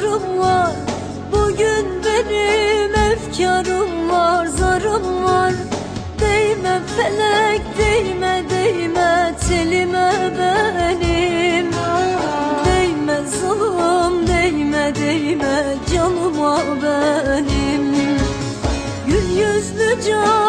zarım var. Bugün benim efkarım var Zarım var. Değme felek değme değme Telime benim. Değme zalım değme değme Canıma benim. Gül yüzlü can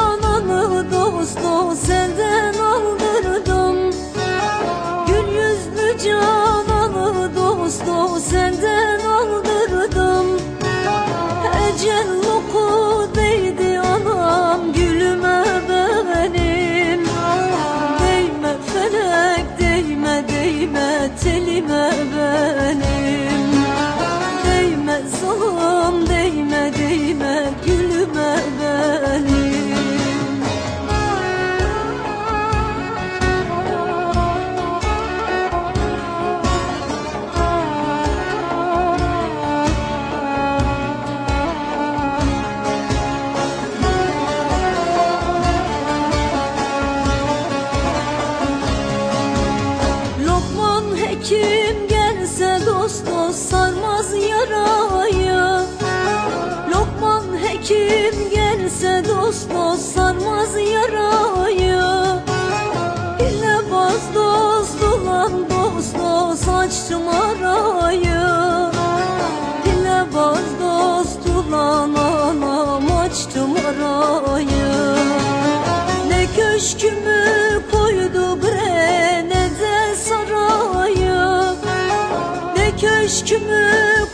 değme telime benim sarmaz yarayı. Lokman hekim gelse dost dost sarmaz yarayı. Hilebaz dost olan dost dost açtım arayı. Hilebaz dost olan anam açtım arayı. Ne köşkümü koydu Ne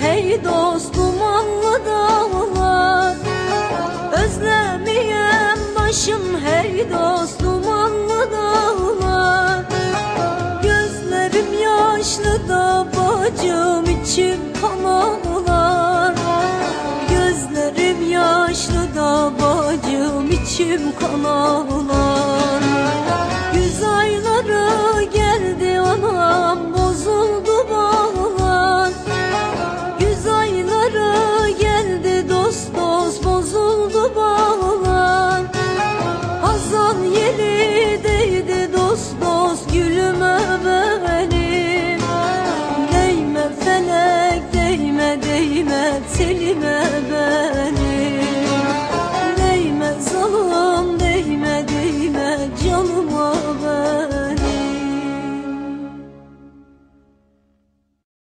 hey dost dumanlı dağlar. Özlemeyem başım. Hey dost dumanlı dağlar. Gözlerim yaşlı da bacım içim kan ağlar Gözlerim yaşlı da bacım içim kan ağlar